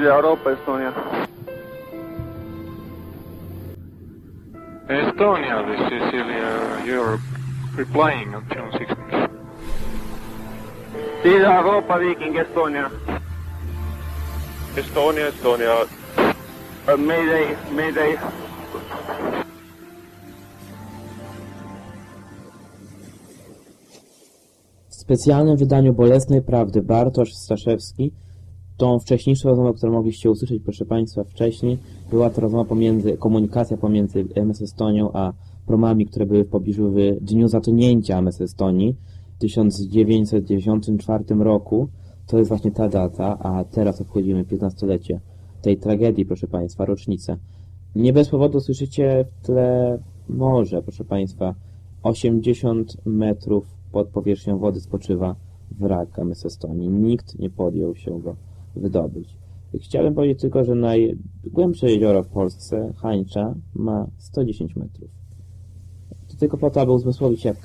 De Europa, Estonia. Estonia, this is Celia. You're replying on channel 16. Sí, de Europa, Viking, Estonia. Estonia, Estonia. Uh, mayday, mayday. W specjalnym wydaniu Bolesnej Prawdy Bartosz Staszewski tą wcześniejszą rozmowę, którą mogliście usłyszeć, proszę Państwa, wcześniej, była to rozmowa pomiędzy, komunikacja pomiędzy MS Estonią a promami, które były w pobliżu w dniu zatonięcia MS Estonii w 1994 roku. To jest właśnie ta data, a teraz obchodzimy 15-lecie tej tragedii, proszę Państwa, rocznicę. Nie bez powodu słyszycie w tle morze, proszę Państwa. 80 metrów pod powierzchnią wody spoczywa wrak MS Estonii. Nikt nie podjął się go wydobyć. Chciałem powiedzieć tylko, że najgłębsze jezioro w Polsce, Hańcza, ma 110 metrów. To tylko po to, aby uzmysłowić, jak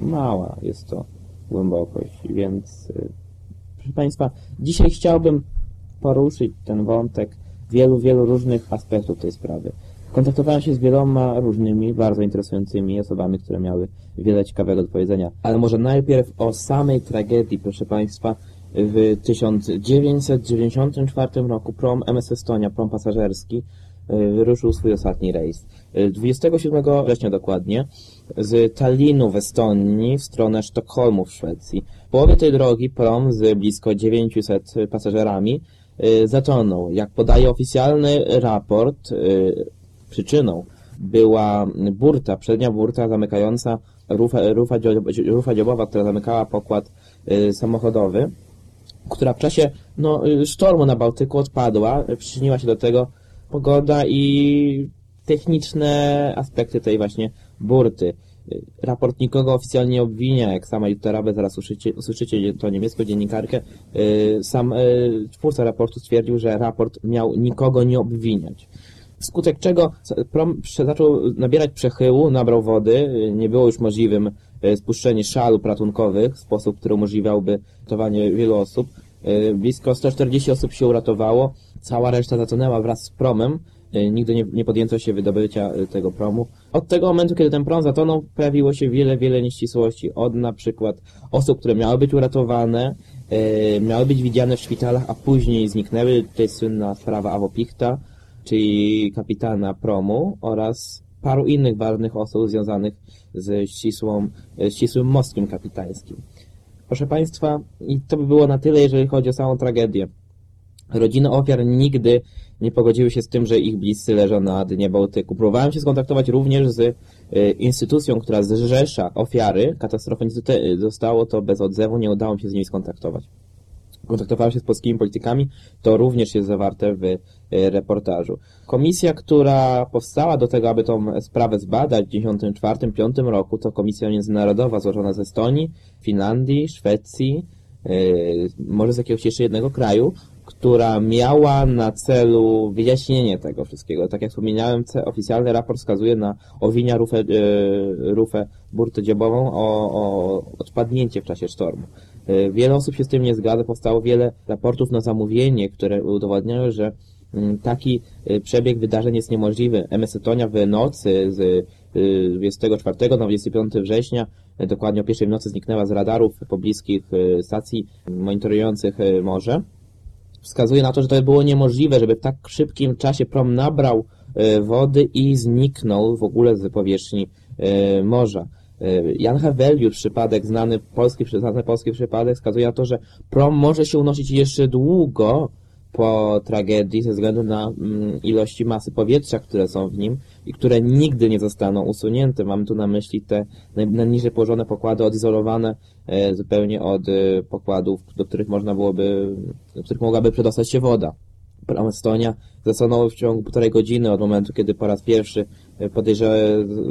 mała jest to głębokość, więc y, proszę Państwa, dzisiaj chciałbym poruszyć ten wątek wielu, wielu różnych aspektów tej sprawy. Kontaktowałem się z wieloma różnymi, bardzo interesującymi osobami, które miały wiele ciekawego do powiedzenia. Ale może najpierw o samej tragedii, proszę Państwa. W 1994 roku prom MS Estonia, prom pasażerski, y, wyruszył swój ostatni rejs. Y, 27 września dokładnie z Tallinu w Estonii w stronę Sztokholmu w Szwecji. W połowie tej drogi prom z blisko 900 pasażerami y, zatonął. Jak podaje oficjalny raport, przyczyną była burta, przednia burta zamykająca rufa, rufa, dzio- rufa dziobowa, która zamykała pokład samochodowy, która w czasie no, y, sztormu na Bałtyku odpadła. Przyczyniła się do tego pogoda i techniczne aspekty tej właśnie burty. Y, Raport nikogo oficjalnie nie obwinia, jak sama Jutta Rabe, zaraz usłyszycie, usłyszycie to niemiecką dziennikarkę. Y, Sam y, twórca raportu stwierdził, że raport miał nikogo nie obwiniać. Wskutek czego prom zaczął nabierać przechyłu, nabrał wody, y, nie było już możliwym y, spuszczenie szalub ratunkowych sposób, który umożliwiałby ratowanie wielu osób. Y, Blisko 140 osób się uratowało, cała reszta zatonęła wraz z promem. Y, Nigdy nie, nie podjęto się wydobycia tego promu. Od tego momentu, kiedy ten prom zatonął, pojawiło się wiele, wiele nieścisłości. Od na przykład osób, które miały być uratowane, miały być widziane w szpitalach, a później zniknęły. Tutaj słynna sprawa Awopichta, czyli kapitana promu oraz paru innych ważnych osób związanych ze ścisłą, e, ścisłym mostkiem kapitańskim. Proszę Państwa, i to by było na tyle, jeżeli chodzi o samą tragedię. Rodziny ofiar nigdy nie pogodziły się z tym, że ich bliscy leżą na dnie Bałtyku. Próbowałem się skontaktować również z e, instytucją, która zrzesza ofiary katastrofy. E, zostało to bez odzewu, nie udało mi się z nimi skontaktować kontaktowałem się z polskimi politykami, to również jest zawarte w e, reportażu. Komisja, która powstała do tego, aby tą sprawę zbadać w 1994-1995 roku, to komisja międzynarodowa złożona z Estonii, Finlandii, Szwecji, e, może z jakiegoś jeszcze jednego kraju, która miała na celu wyjaśnienie tego wszystkiego. Tak jak wspomniałem, oficjalny raport wskazuje na owinia rufę, e, rufę burtę dziobową o, o odpadnięcie w czasie sztormu. E, Wiele osób się z tym nie zgadza, powstało wiele raportów na zamówienie, które udowodniały, że mm, taki e, przebieg wydarzeń jest niemożliwy. MS Etonia w nocy z e, 24 na 25 września, e, dokładnie o pierwszej nocy zniknęła z radarów pobliskich e, stacji monitorujących e, morze. Wskazuje na to, że to było niemożliwe, żeby w tak szybkim czasie prom nabrał e, wody i zniknął w ogóle z powierzchni e, morza. E, Jan Heweliusz, przypadek znany polski, znany polski przypadek, wskazuje na to, że prom może się unosić jeszcze długo po tragedii ze względu na mm, ilości masy powietrza, które są w nim i które nigdy nie zostaną usunięte. Mam tu na myśli te naj- najniżej położone pokłady odizolowane e, zupełnie od e, pokładów, do których można byłoby, do których mogłaby przedostać się woda. Prom Estonia zastanął w ciągu półtorej godziny od momentu, kiedy po raz pierwszy e,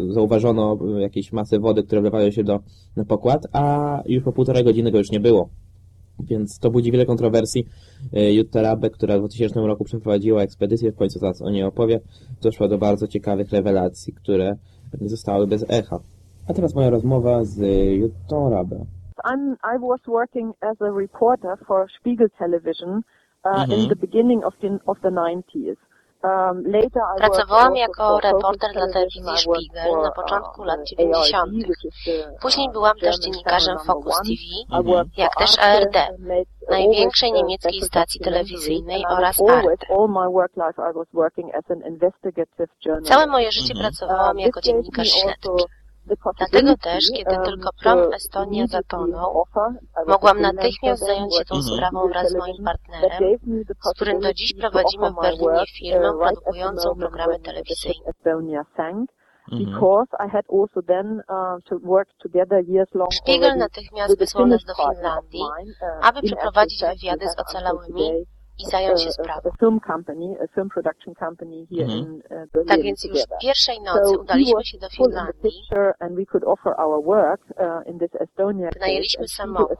zauważono e, jakieś masy wody, które wlewają się do na pokład, a już po półtorej godziny go już nie było. Więc to budzi wiele kontrowersji. E, Jutta Rabe, która w 2000 roku przeprowadziła ekspedycję, w końcu zaraz o niej opowie, doszła do bardzo ciekawych rewelacji, które nie zostały bez echa. A teraz moja rozmowa z Juttą Rabe. I was working as a reporter for Spiegel Television uh, in Mhm. the beginning of the, of the 90s. Um, later I worked Pracowałam jako reporter dla telewizji I worked Spiegel for, na początku lat ARD, 90. which is the, Później byłam też dziennikarzem Focus TV, worked jak for też ARD, największej niemieckiej stacji telewizyjnej oraz ARD. Całe moje życie Mhm. pracowałam jako dziennikarz śledczy. Dlatego też, kiedy tylko prom Estonia zatonął, mogłam natychmiast zająć się tą sprawą wraz z moim partnerem, z którym do dziś prowadzimy w Berlinie firmę the produkującą programy telewizyjne. Sank, Mhm. uh, Szpiegel natychmiast wysłał nas do Finlandii, uh, aby przeprowadzić wywiady z ocalałymi i zająć się sprawą. Mhm. uh, Tak więc już pierwszej nocy udaliśmy się do Finlandii, uh, Wynajęliśmy samochód,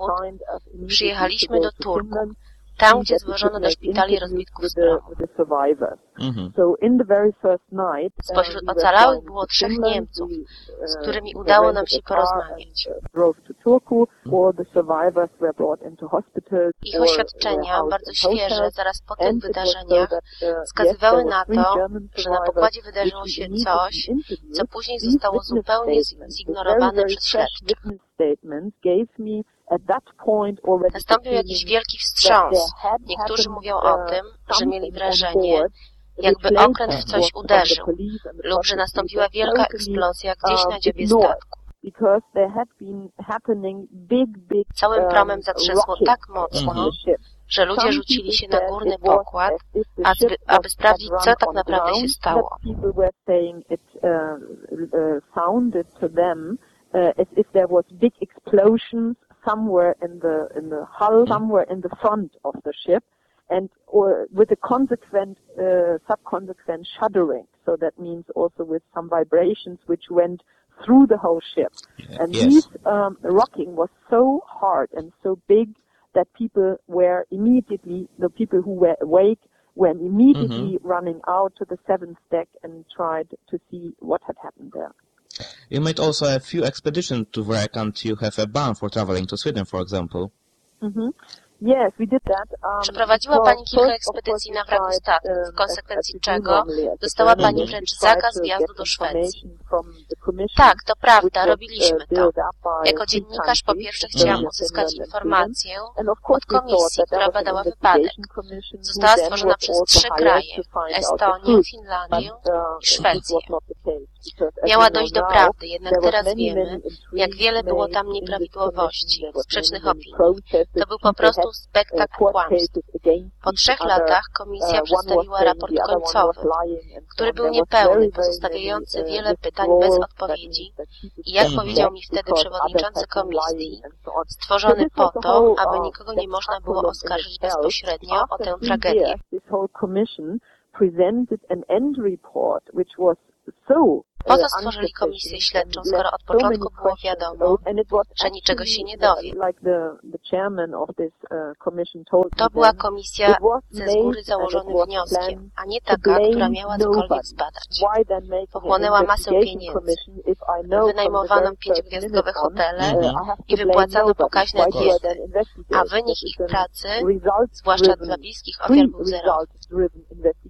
przyjechaliśmy do Turku, tam gdzie could do szpitali rozbitków z. Mhm. First night, uh, Spośród we were ocalałych było trzech. Niemców, z uh, którymi udało nam się porozmawiać. uh. Ich oświadczenia, bardzo świeże, zaraz po tych wydarzeniach, uh, wskazywały na to, że na pokładzie wydarzyło się coś, co później zostało zupełnie z- zignorowane przez śledczych. Nastąpił jakiś wielki wstrząs. Niektórzy mówią uh, o tym, że mieli wrażenie, jakby okręt w coś uderzył lub że nastąpiła wielka eksplozja gdzieś um, na dziobie statku. Całym um, promem zatrzęsło tak mocno, że ludzie rzucili się na górny pokład, aby sprawdzić, co tak naprawdę się stało. uh, uh, uh, as if there was big explosions somewhere in the in the hull, somewhere in the front of the ship, and or with a consequent uh, subconsequent shuddering. So that means also with some vibrations which went through the whole ship. And Yes. these um, rocking was so hard and so big that people were immediately, the people who were awake, were immediately running out to the seventh deck and tried to see what had happened there. You made also a few expeditions to wreck and you have a ban for traveling to Sweden, for example. hmm Yes, we did that. Um, Przeprowadziła Pani kilka ekspedycji na wraku statków, um, w konsekwencji we do czego dostała Pani wręcz zakaz wjazdu do Szwecji. Tak, to prawda, was, robiliśmy uh, to. Jako dziennikarz po pierwsze Estonia, chciałam uzyskać informację od komisji, która badała wypadek. Została stworzona przez trzy kraje, Estonię. Finlandię uh, i Szwecję. Miała dojść do prawdy, jednak teraz wiemy, jak wiele było tam nieprawidłowości, sprzecznych opinii. To był po prostu uh, spektakl court kłamstw. Po trzech latach Uh, komisja was przedstawiła raport końcowy, który był niepełny, pozostawiający many, uh, wiele pytań bez odpowiedzi i jak powiedział mi wtedy przewodniczący komisji, stworzony po to, aby uh, nikogo nie można było oskarżyć bezpośrednio o tę tragedię. presented an end report which was so Po co stworzyli komisję śledczą, skoro od początku było wiadomo, że niczego się nie dowie. uh, uh, To była komisja ze z góry założonym wnioskiem, a nie taka, która miała cokolwiek zbadać. Pochłonęła masę pieniędzy. Wynajmowano pięciogwiazdkowe hotele I wypłacano pokaźne diety, a wynik ich pracy, zwłaszcza dla bliskich ofiar, był zerowy.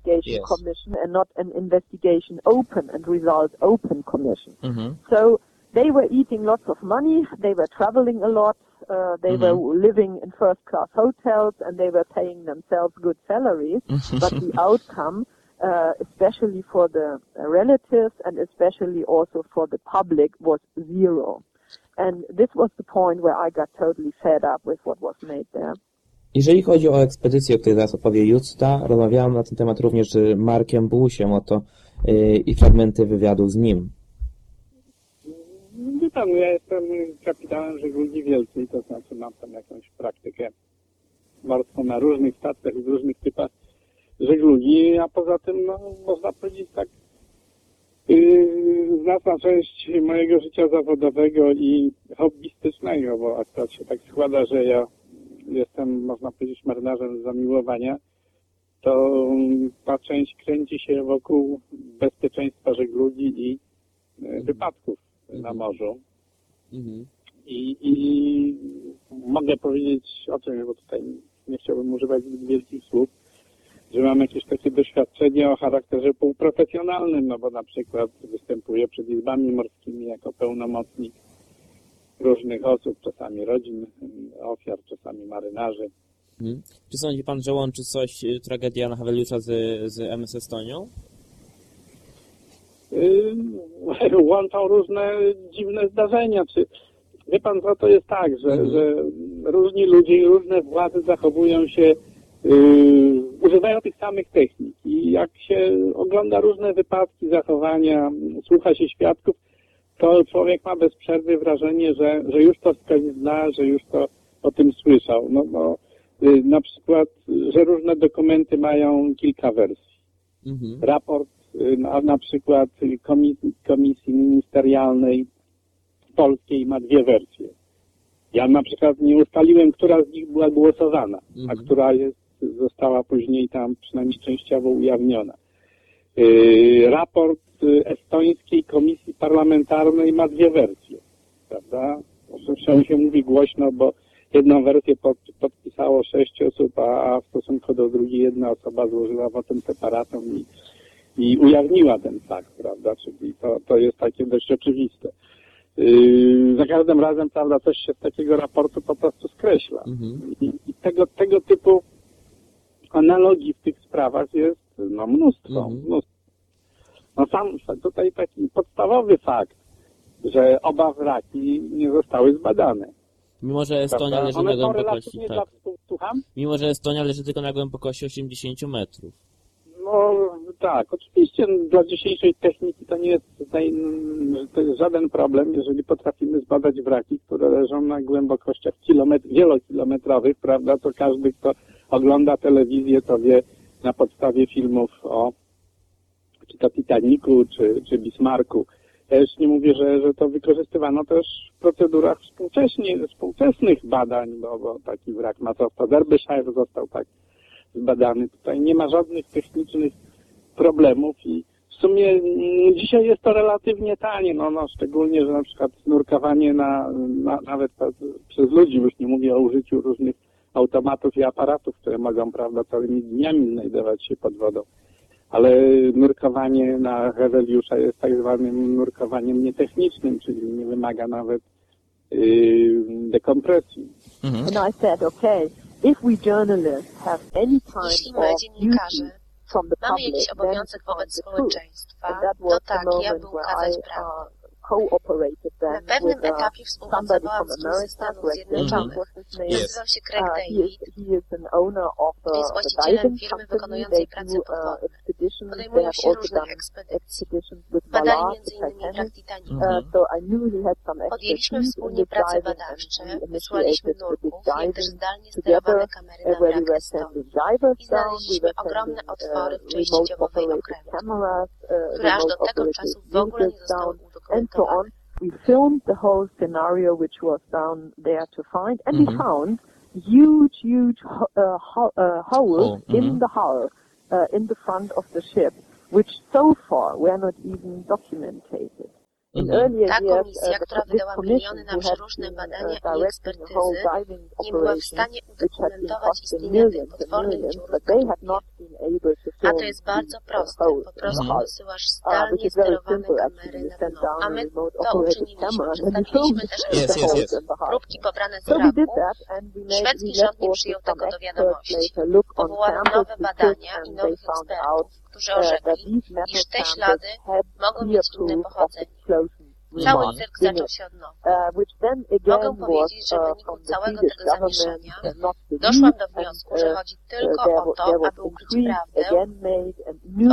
Investigation Yes. commission and not an investigation open and Result open commission. Mhm. So they were eating lots of money, they were traveling a lot, uh, they Mhm. were living in first class hotels and they were paying themselves good salaries, but the outcome, uh, especially for the relatives and especially also for the public was zero. And this was the point where I got totally fed up with what was made there. Jeżeli chodzi o ekspedycję, o której zaraz opowie Justa, rozmawiałam na ten temat również z Markiem Busiem, oto yy, i fragmenty wywiadu z nim. Wie pan, ja jestem kapitanem żeglugi wielkiej, to znaczy mam tam jakąś praktykę morską na różnych statkach i w różnych typach żeglugi, a poza tym, no, można powiedzieć tak, yy, znaczna część mojego życia zawodowego i hobbystycznego, bo akurat się tak składa, że ja jestem, można powiedzieć, marynarzem z zamiłowania, to ta część kręci się wokół bezpieczeństwa żeglugi i e, wypadków na morzu. I, I mogę powiedzieć o czymś, bo tutaj nie chciałbym używać zbyt wielkich słów, że mam jakieś takie doświadczenie o charakterze półprofesjonalnym, no bo na przykład występuję przed izbami morskimi jako pełnomocnik różnych osób, czasami rodzin ofiar, czasami marynarzy. Mhm. Czy sądzi pan, że łączy coś y, tragedia Jana Haweliusza z, z MS Estonią? Yy, łączą różne dziwne zdarzenia. Czy, wie pan co, to jest tak, że, Mhm. że różni ludzie i różne władze zachowują się, yy, używają tych samych technik i jak się ogląda różne wypadki, zachowania, słucha się świadków, to człowiek ma bez przerwy wrażenie, że, że już to ktoś zna, że już to o tym słyszał. No, no, yy, na przykład, że różne dokumenty mają kilka wersji Mhm. raport y, na, na przykład komisji, komisji ministerialnej polskiej ma dwie wersje. Ja na przykład nie ustaliłem, która z nich była głosowana, a Mhm. która jest, została później tam przynajmniej częściowo ujawniona. Y, raport y, parlamentarnej ma dwie wersje, prawda? Zresztą się mówi głośno, bo jedną wersję pod, podpisało sześć osób, a, a w stosunku do drugiej jedna osoba złożyła potem separatom i, i ujawniła ten fakt, prawda? Czyli to, to jest takie dość oczywiste. Yy, za każdym razem, prawda, coś się z takiego raportu po prostu skreśla. Mhm. I, i tego, tego typu analogii w tych sprawach jest no, mnóstwo. Mhm. mnóstwo. No sam tutaj taki podstawowy fakt, że oba wraki nie zostały zbadane. Mimo, że Estonia prawda? leży One na głębokości, tak. dla? Mimo, że Estonia leży tylko na głębokości 80 metrów. No tak, oczywiście dla dzisiejszej techniki to nie jest, to jest żaden problem, jeżeli potrafimy zbadać wraki, które leżą na głębokościach kilometr, wielokilometrowych, prawda, to każdy, kto ogląda telewizję, to wie na podstawie filmów o czy to Titaniku, czy, czy Bismarcku. Ja już nie mówię, że, że to wykorzystywano też w procedurach współczesnych badań, bo, bo taki wrak Mazowta Derbyshire został tak zbadany. Tutaj nie ma żadnych technicznych problemów i w sumie mm, dzisiaj jest to relatywnie tanie, no, no szczególnie, że na przykład nurkowanie na, na, nawet przez ludzi, już nie mówię o użyciu różnych automatów i aparatów, które mogą, prawda, całymi dniami znajdować się pod wodą. Ale nurkowanie na Heweliusza jest tak zwanym nurkowaniem nietechnicznym, czyli nie wymaga nawet yy, dekompresji. And I said, okay, if we journalists have any kind Jeśli my, dziennikarze, from the mamy public, jakiś obowiązek wobec społeczeństwa, to was the taki, aby moment where ukazać I prawdę. uh, co-operated Na then pewnym with uh, etapie somebody współpracowałam from z kimś America, ze Stanów Greg Davis Zjednoczonych. was his name. Nazywał się Craig Uh, he, David. is, he is an owner of uh, Jest a właścicielem diving firmy company. wykonującej They prace do uh, podwodne. Expeditions. They Podejmują have się also różnych done ekspedycji. expeditions with Badali Ballard, the m.in. Titanic. brak Titanic. Uh, so I knew he had some Podjęliśmy expertise in wspólnie this prace diving and badawcze, we wysłaliśmy initiated the big nurków, jak też diving zdalnie together sterowane kamery uh, na where we wrak were Estonii. sending divers I down. We znaleźliśmy were ogromne sending otwory w uh, części remote dziobowej operated okrętu, cameras, uh, które aż do remote tego operated czasu w ogóle nie vehicles zostały down, and so on. udokumentowane. We filmed the whole scenario which was down there to find, and we Mhm. found huge, huge ho- uh, ho- uh, holes Hole, in mhm. the hull, uh, in the front of the ship, which so far were not even documented. In Mhm. earlier Ta years, komisja, uh, która this wydała commission miliony na przeróżne been, badania uh, i ekspertyzy, diving nie była w operation, stanie which had been udokumentować istnienia tych potwornych dziur A to jest bardzo uh, proste. holes Po prostu wysyłasz Uh, zdalnie sterowane kamery na dno. A my to uczyniliśmy. Przedstawiliśmy też Yes, yes, yes. próbki pobrane z made Szwedzki we rząd nie przyjął tego do wiadomości. Powołano nowe badania i nowych ekspertów, którzy uh, orzekli, metal iż te ślady mogą mieć inne pochodzenie. Cały cyrk zaczął się od nowa. Again Mogę powiedzieć, że w uh, wyniku całego tego zamieszania uh, doszłam do wniosku, uh, że chodzi tylko o to, aby ukryć prawdę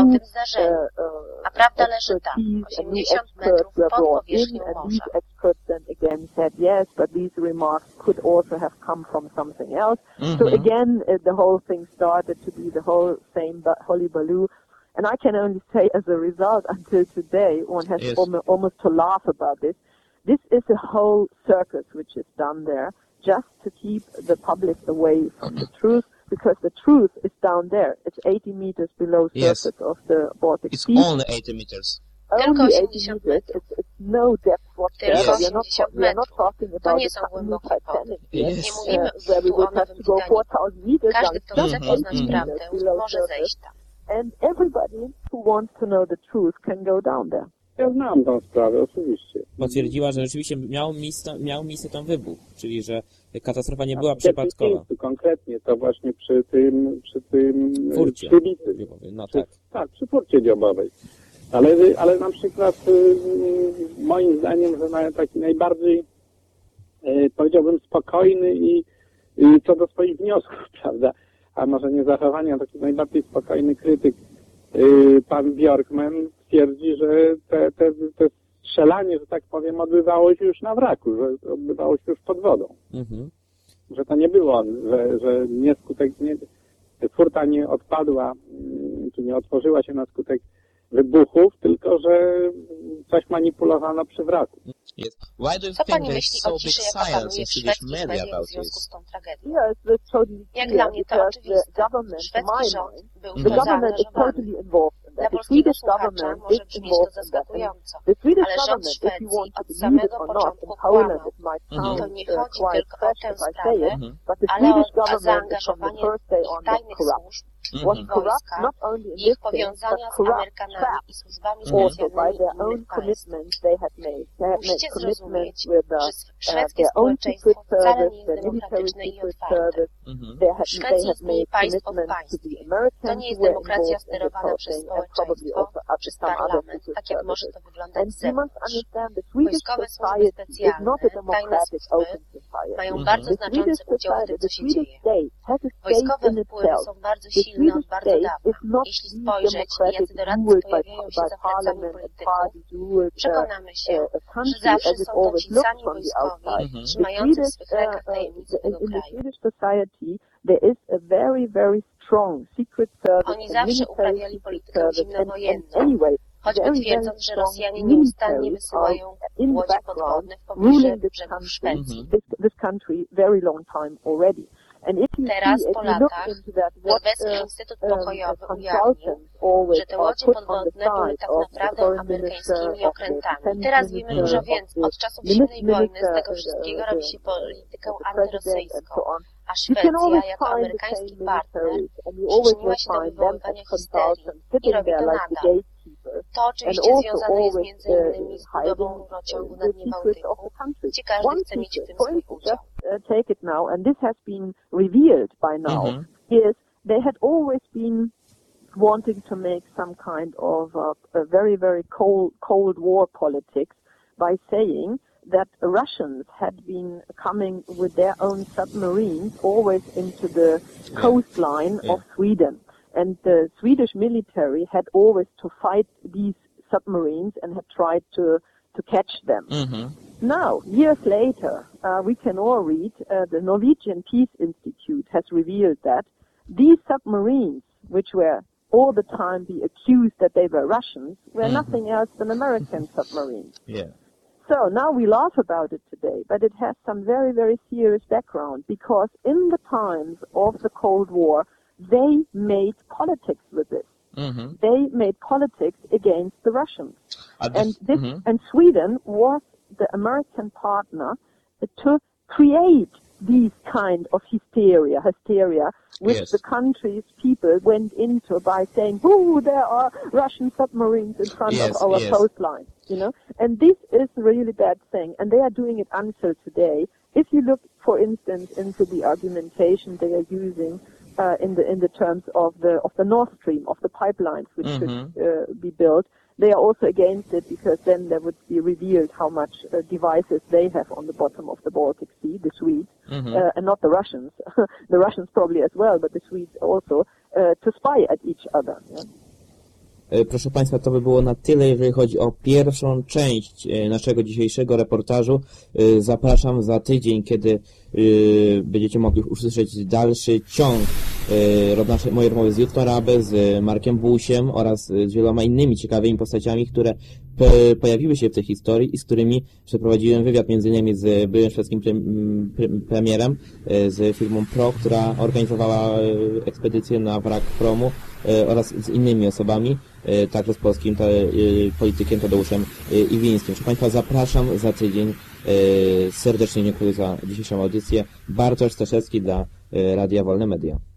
o tym zdarzeniu. uh, A prawda leży tam, expertise and new 80 experts metrów pod powierzchnią morza. something else. So Mhm. again, the whole thing started to be the whole same ba- hullabaloo. And I can only say as a result until today, one has Yes. almo- almost to laugh about this. This is a whole circus which is done there just to keep the public away from the truth because the truth is down there. It's 80 meters below Yes. surface of the Baltic It's Sea. only 80 meters. Tylko only 80 80 meters. It's, it's no depth whatsoever. Tylko We are not, 80 we are not talking about nie the są Titanic wody. Yes. Uh, where we tu o would have nowym to go 4,000 meters down, kto chce Mhm, poznać mhm. below może surface. And everybody who wants to know the truth can go down there. Ja znam tą sprawę, oczywiście. Potwierdziła, że rzeczywiście miał miejsce, miał miejsce tam wybuch, czyli że katastrofa nie była jakim przypadkowa. miejscu Konkretnie to właśnie przy tym, przy tym e, Furcie. No Przy, tak. tak, przy furcie dziobowej. Ale, ale na przykład y, moim zdaniem, że na taki najbardziej y, powiedziałbym spokojny i, i co do swoich wniosków, prawda, a może nie zachowania, taki najbardziej spokojny krytyk, y, pan Bjorkman twierdzi, że te, te, te strzelanie, że tak powiem, odbywało się już na wraku, że odbywało się już pod wodą Mhm. że to nie było, że, że nie skutek, nie, furta nie odpadła, mm, czy nie otworzyła się na skutek wybuchów, tylko że coś manipulowano przy wraku. Yes. Why do you Co think pani myśli so o ciszy, jaka panuje w szwedzkich media mediach w związku z tą tragedią? Jak dla mnie to oczywiste. Szwedzki rząd był w to zaangażowany. Dla polskiego słuchacza może brzmieć to zaskakująco, ale rząd Szwecji od samego początku kłamał. might Mhm. To nie uh, chodzi tylko o tę I sprawę, Mhm. ale o zaangażowanie tajnych służb wojska, not only in ich powiązania z Amerykanami i służbami also by specjalnymi their own innych państw. Musicie commitments zrozumieć, że szwedzkie their own społeczeństwo wcale service, nie jest demokratyczne i otwarte. Mhm. W Szwecji istnieje made państwo w commitments to państwie. the Americans To nie jest demokracja sterowana przez społeczeństwo, also up to przez some other parlament, tak jak może to wyglądać And z zewnątrz. Wojskowe służby specjalne, not a tajne democratic służby mają Mhm. bardzo znaczący udział w tym, co the się dzieje. Wojskowe wpływy są bardzo The silne od bardzo dawna. Jeśli spojrzeć, democratic jacy doradcy pojawiają się by za plecami parliament and polityków, uh, przekonamy się, uh, a że country zawsze as it są to always ci looks sami from the wojskowi, outside. Mhm. Trzymający w Swedish, swych uh, rękach uh, tajemnice the- tego in the kraju. Swedish society there is a very, very strong secret service Oni zawsze military uprawiali secret politykę service and, and zimnowojenną, anyway, choćby twierdząc, że Rosjanie nieustannie wysyłają łodzie podwodne w this brzegów Szwecji. Mhm. this, this country very long time already. Teraz, po latach, Norweski uh, Instytut um, Pokojowy uh, ujawnił, że te łodzie podwodne były tak naprawdę amerykańskimi okrętami. Teraz wiemy dużo więcej. Od czasów zimnej wojny z tego wszystkiego robi się politykę antyrosyjską, a Szwecja jako amerykański partner przyczyniła się do wywoływania histerii i robi to nadal. Gatekeepers. To and oczywiście also związane jest always między uh, innymi z budową rurociągu nad the secrets of the country. Gdzie każdy chce mieć w tym swój udział. uh, take it now, and this has been revealed by now, Mhm. is they had always been wanting to make some kind of uh, a very, very cold, cold war politics by saying that Russians had been coming with their own submarines always into the coastline Yeah. of Sweden. And the Swedish military had always to fight these submarines and had tried to, to catch them. Mhm. Now, years later, uh, we can all read uh, the Norwegian Peace Institute has revealed that these submarines, which were all the time be accused that they were Russians, were Mhm. nothing else than American submarines. Yeah. So now we laugh about it today, but it has some very, very serious background because in the times of the Cold War, they made politics with this. Mhm. They made politics against the Russians this- and this mhm. and Sweden was the American partner to create these kind of hysteria, hysteria, which Yes. the country's people went into by saying, "Oh, there are Russian submarines in front Yes, of our yes. coastline," you know. And this is a really bad thing, and they are doing it until today. If you look, for instance, into the argumentation they are using uh, in the in the terms of the of the Nord Stream of the pipelines which Mhm. should uh, be built, they are also against it because then there would be revealed how much uh, devices they have on the bottom of the Baltic Sea, the Swedes, Mhm. uh, and not the Russians. the Russians probably as well, but the Swedes also uh, to spy at each other. Yeah? E, Proszę Państwa, to by było na tyle, jeżeli chodzi o pierwszą część e, naszego dzisiejszego reportażu. E, Zapraszam za tydzień, kiedy będziecie mogli usłyszeć dalszy ciąg mojej rozmowy z Jutką Rabę, z Markiem Busiem oraz z wieloma innymi ciekawymi postaciami, które pojawiły się w tej historii i z którymi przeprowadziłem wywiad między innymi z byłym szwedzkim pre, pre, premierem, e, z firmą PRO, która organizowała e, ekspedycję na wrak promu e, oraz z innymi osobami, także z polskim politykiem Tadeuszem Iwińskim. Proszę Państwa, zapraszam za tydzień. Serdecznie dziękuję za dzisiejszą audycję. Bartosz Staszewski dla Radia Wolne Media.